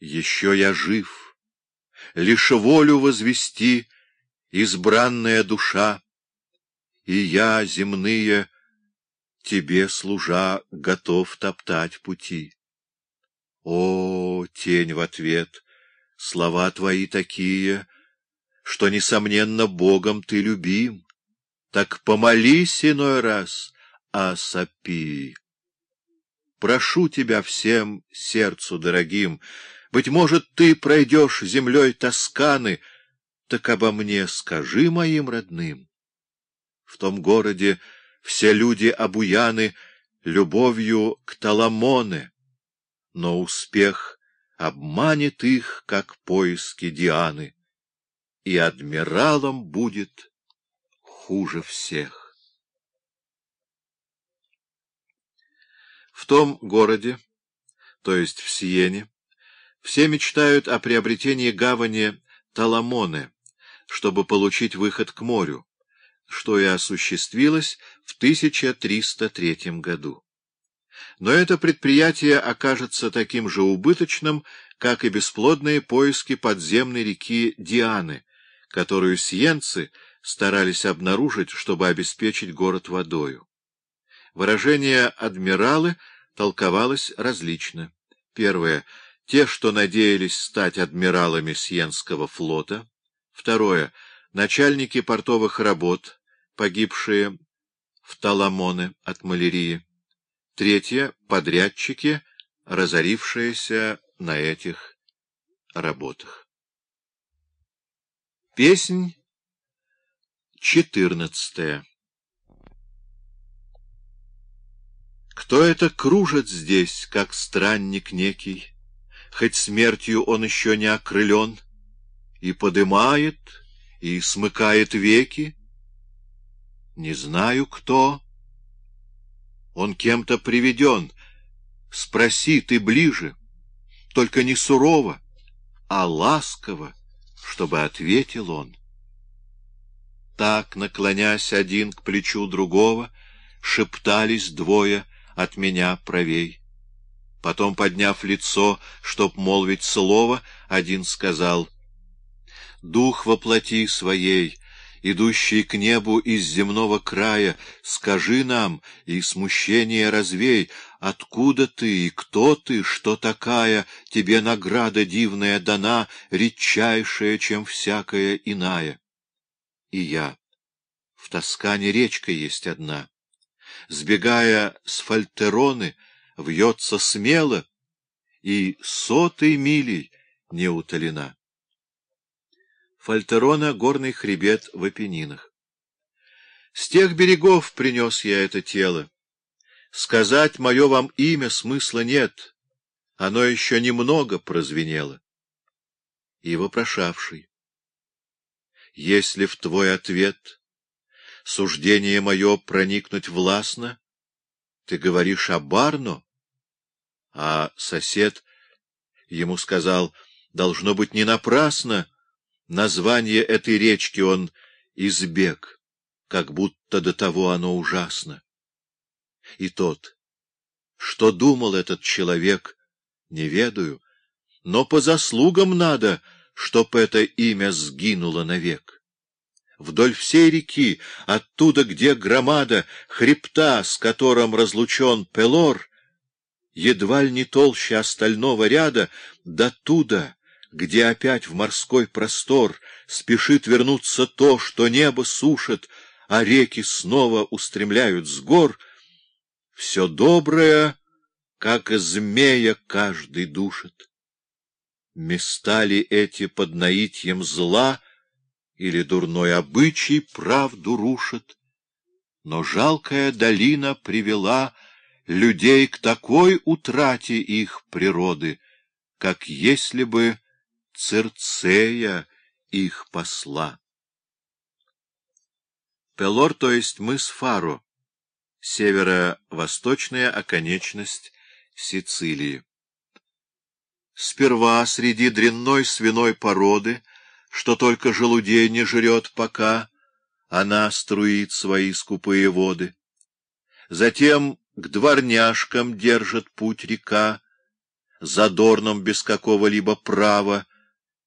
Еще я жив, лишь волю возвести избранная душа, и я, земные, тебе, служа, готов топтать пути. О, тень в ответ, слова твои такие, что, несомненно, Богом ты любим, так помолись иной раз о Сапии. Прошу тебя всем сердцу дорогим, быть может, ты пройдешь землей Тосканы, так обо мне скажи моим родным. В том городе все люди обуяны любовью к Таламоне, но успех обманет их, как поиски Дианы, и адмиралом будет хуже всех. В том городе, то есть в Сиене, все мечтают о приобретении гавани Таламоне, чтобы получить выход к морю, что и осуществилось в 1303 году. Но это предприятие окажется таким же убыточным, как и бесплодные поиски подземной реки Дианы, которую сиенцы старались обнаружить, чтобы обеспечить город водою. Выражение «адмиралы» толковалось различно. Первое — те, что надеялись стать адмиралами Сьенского флота. Второе — начальники портовых работ, погибшие в Таламоне от малярии. Третье — подрядчики, разорившиеся на этих работах. Песнь четырнадцатая Кто это кружит здесь, как странник некий, Хоть смертью он еще не окрылен, И подымает, и смыкает веки? Не знаю, кто. Он кем-то приведен. Спроси, ты ближе, Только не сурово, а ласково, Чтобы ответил он. Так, наклонясь один к плечу другого, Шептались двое — от меня правей. Потом, подняв лицо, чтоб молвить слово, один сказал, «Дух воплоти своей, идущий к небу из земного края, скажи нам, и смущение развей, откуда ты и кто ты, что такая, тебе награда дивная дана, редчайшая, чем всякая иная». И я. В Тоскане речка есть одна сбегая с Фальтероны, вьется смело и сотой милей не утолена. Фальтерона — горный хребет в Апеннинах. С тех берегов принес я это тело. Сказать мое вам имя смысла нет, оно еще немного прозвенело. И вопрошавший, если в твой ответ суждение мое проникнуть властно? Ты говоришь о Барно? А сосед ему сказал, должно быть не напрасно, название этой речки он избег, как будто до того оно ужасно. И тот, что думал этот человек, не ведаю, но по заслугам надо, чтоб это имя сгинуло навек вдоль всей реки, оттуда, где громада, хребта, с которым разлучен Пелор, едва ли не толще остального ряда, до туда, где опять в морской простор спешит вернуться то, что небо сушит, а реки снова устремляют с гор, все доброе, как змея, каждый душит. Места ли эти под наитием зла — или дурной обычай правду рушит. Но жалкая долина привела людей к такой утрате их природы, как если бы Цирцея их посла. Пелор, то есть мыс Фаро, северо-восточная оконечность Сицилии. Сперва среди дрянной свиной породы что только желудей не жрет пока, она струит свои скупые воды. Затем к дворняжкам держит путь река, задорном без какого-либо права,